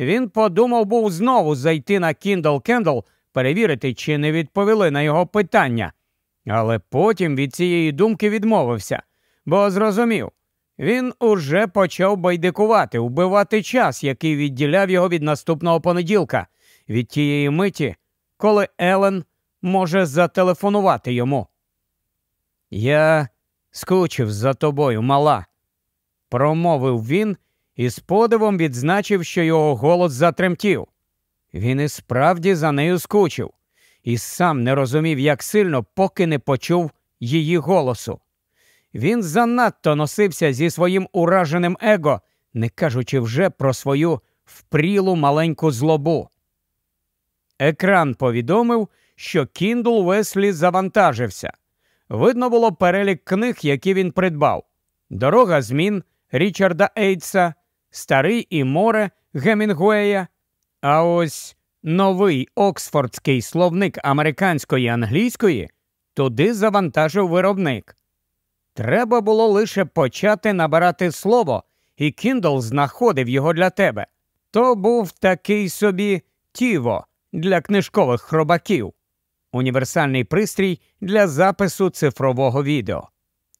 Він подумав був знову зайти на Kindle Candle, перевірити, чи не відповіли на його питання, але потім від цієї думки відмовився, бо зрозумів, він уже почав байдикувати, вбивати час, який відділяв його від наступного понеділка, від тієї миті, коли Елен може зателефонувати йому. Я скучив за тобою, мала, промовив він і з подивом відзначив, що його голос затремтів. Він і справді за нею скучив, і сам не розумів, як сильно, поки не почув її голосу. Він занадто носився зі своїм ураженим его, не кажучи вже про свою впрілу маленьку злобу. Екран повідомив, що Кіндл Веслі завантажився. Видно було перелік книг, які він придбав: Дорога змін Річарда Ейтса, Старий і море Гемінгуея. А ось новий Оксфордський словник американської англійської туди завантажив виробник. Треба було лише почати набирати слово, і Кіндл знаходив його для тебе. То був такий собі тіво для книжкових хробаків, універсальний пристрій для запису цифрового відео.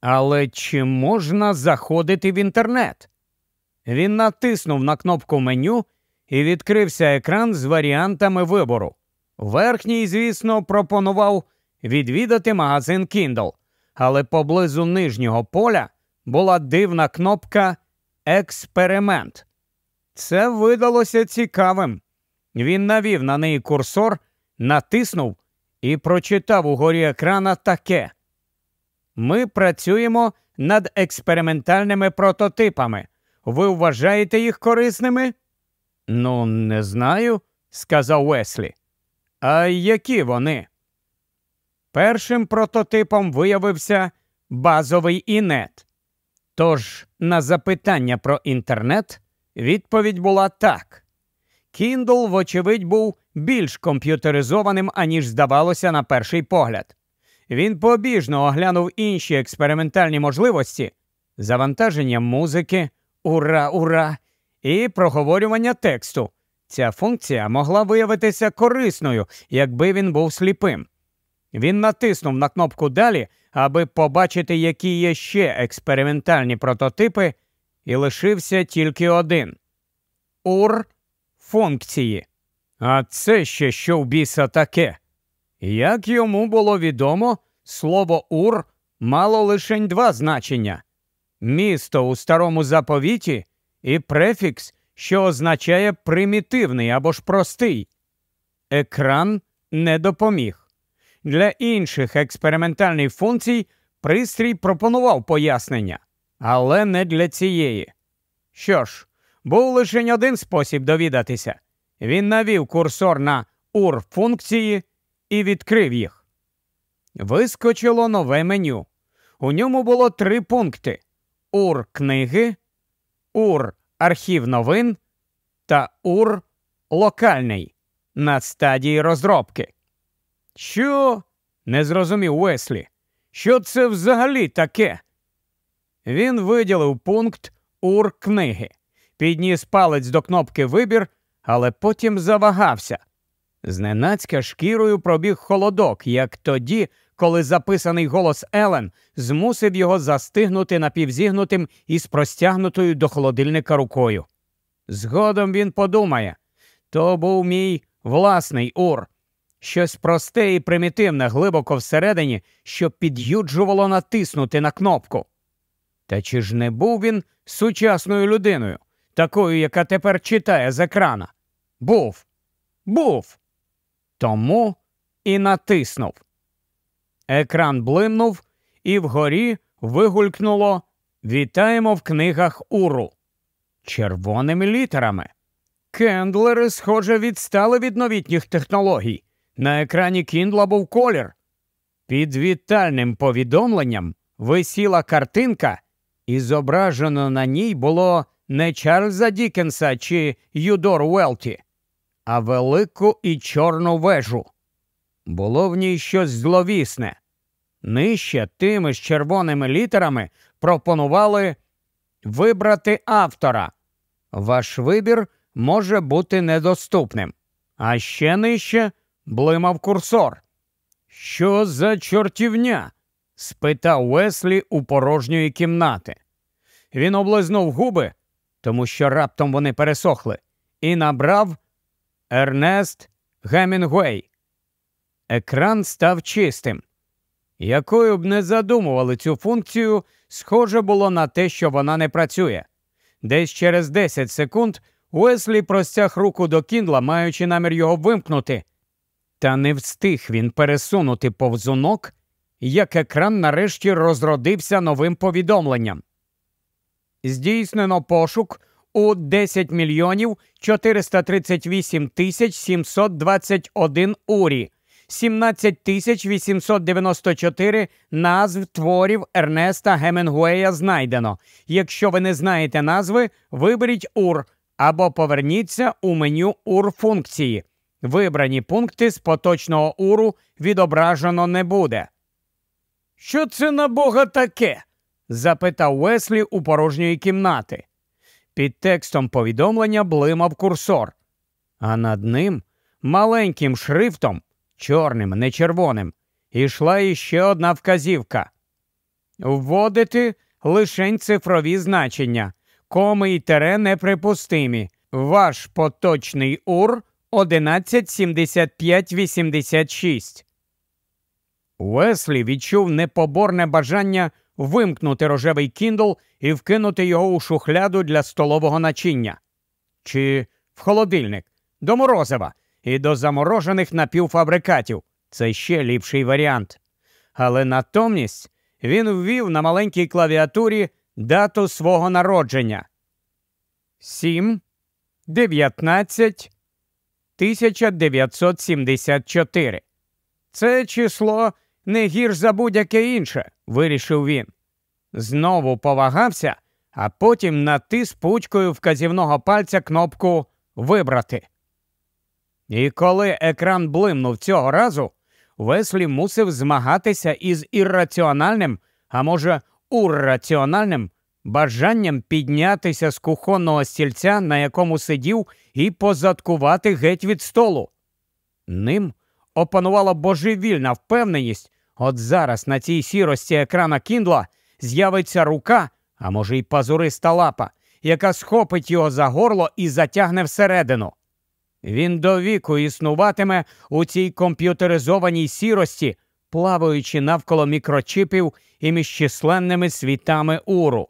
Але чи можна заходити в інтернет? Він натиснув на кнопку меню і відкрився екран з варіантами вибору. Верхній, звісно, пропонував відвідати магазин Kindle але поблизу нижнього поля була дивна кнопка Експеримент. Це видалося цікавим. Він навів на неї курсор, натиснув і прочитав угорі екрана таке. Ми працюємо над експериментальними прототипами. Ви вважаєте їх корисними? Ну, не знаю, сказав Уеслі. А які вони? Першим прототипом виявився базовий інет. Тож на запитання про інтернет відповідь була так. Kindle, вочевидь, був більш комп'ютеризованим, аніж здавалося на перший погляд. Він побіжно оглянув інші експериментальні можливості завантаження музики, ура, ура, і проговорювання тексту. Ця функція могла виявитися корисною, якби він був сліпим. Він натиснув на кнопку Далі, аби побачити, які є ще експериментальні прототипи, і лишився тільки один ур функції. А це ще що в біса таке? Як йому було відомо, слово ур мало лише два значення місто у старому заповіті і префікс, що означає примітивний або ж простий. Екран не допоміг. Для інших експериментальних функцій пристрій пропонував пояснення, але не для цієї. Що ж, був лише один спосіб довідатися. Він навів курсор на ур функції і відкрив їх. Вискочило нове меню. У ньому було три пункти: ур книги, ур архів новин та ур локальний на стадії розробки. Що? не зрозумів Уеслі. Що це взагалі таке? Він виділив пункт ур книги, підніс палець до кнопки вибір, але потім завагався. Зненацька шкірою пробіг холодок, як тоді, коли записаний голос Елен змусив його застигнути напівзігнутим і з простягнутою до холодильника рукою. Згодом він подумає то був мій власний ур, щось просте і примітивне глибоко всередині, що під'юджувало натиснути на кнопку. Та чи ж не був він сучасною людиною, такою, яка тепер читає з екрана? Був, був. Тому і натиснув. Екран блимнув, і вгорі вигулькнуло Вітаємо в книгах Уру червоними літерами. Кендлери, схоже, відстали від новітніх технологій. На екрані Кіндла був колір. Під вітальним повідомленням висіла картинка, і зображено на ній було не Чарльза Дікенса чи Юдор Уелті, а велику і чорну вежу. Було в ній щось зловісне. Нижче тими ж червоними літерами пропонували вибрати автора. Ваш вибір може бути недоступним. А ще нижче блимав курсор. Що за чортівня? спитав Уеслі у порожньої кімнати. Він облизнув губи, тому що раптом вони пересохли, і набрав Ернест Гемінгуей. Екран став чистим. Якою б не задумували цю функцію, схоже було на те, що вона не працює. Десь через 10 секунд Уеслі простяг руку до кіндла, маючи намір його вимкнути. Та не встиг він пересунути повзунок, як екран нарешті розродився новим повідомленням. Здійснено пошук у 10 мільйонів 438 тисяч 721 урі. 17 тисяч 894 назв творів Ернеста Геменгуея знайдено. Якщо ви не знаєте назви, виберіть УР або поверніться у меню УР функції. Вибрані пункти з поточного уру відображено не буде. Що це на бога таке? Запитав Веслі у порожньої кімнати. Під текстом повідомлення блимав курсор, а над ним маленьким шрифтом чорним, не червоним, ішла іще одна вказівка. Вводити лишень цифрові значення, коми і тере неприпустимі. Ваш поточний УР 117586. Уеслі відчув непоборне бажання вимкнути рожевий кіндл і вкинути його у шухляду для столового начиння. Чи в холодильник до морозива, і до заморожених напівфабрикатів. Це ще ліпший варіант. Але натомість він ввів на маленькій клавіатурі дату свого народження 7 19 1974. Це число не гірш за будь-яке інше, вирішив він. Знову повагався, а потім натис пучкою вказівного пальця кнопку Вибрати. І коли екран блимнув цього разу, Веслі мусив змагатися із ірраціональним, а може, урраціональним бажанням піднятися з кухонного стільця, на якому сидів, і позадкувати геть від столу. Ним опанувала божевільна впевненість, от зараз на цій сірості екрана кіндла з'явиться рука, а може, й пазуриста лапа, яка схопить його за горло і затягне всередину. Він до віку існуватиме у цій комп'ютеризованій сірості, плаваючи навколо мікрочипів і між численними світами уру.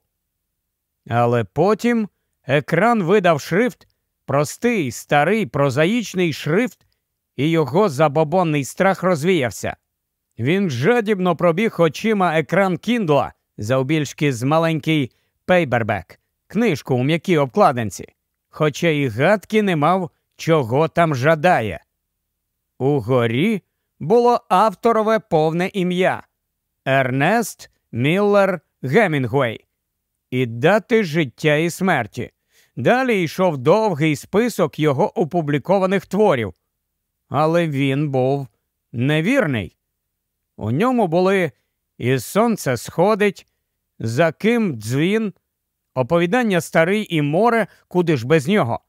Але потім екран видав шрифт, простий, старий, прозаїчний шрифт, і його забобонний страх розвіявся. Він жадібно пробіг очима екран Кіндла, завбільшки з маленький пейбербек, книжку у м'якій обкладинці, хоча і гадки не мав чого там жадає. Угорі було авторове повне ім'я Ернест Міллер Гемінгуей і дати життя і смерті. Далі йшов довгий список його опублікованих творів. Але він був невірний. У ньому були і сонце сходить, за ким дзвін, оповідання старий і море, куди ж без нього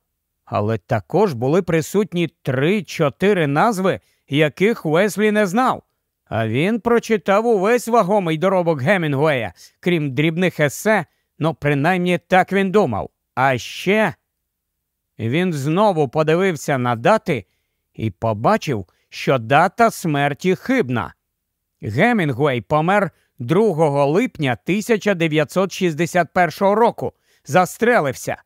але також були присутні три-чотири назви, яких Веслі не знав. А він прочитав увесь вагомий доробок Гемінгуея, крім дрібних есе, ну принаймні так він думав. А ще він знову подивився на дати і побачив, що дата смерті хибна. Гемінгуей помер 2 липня 1961 року, застрелився.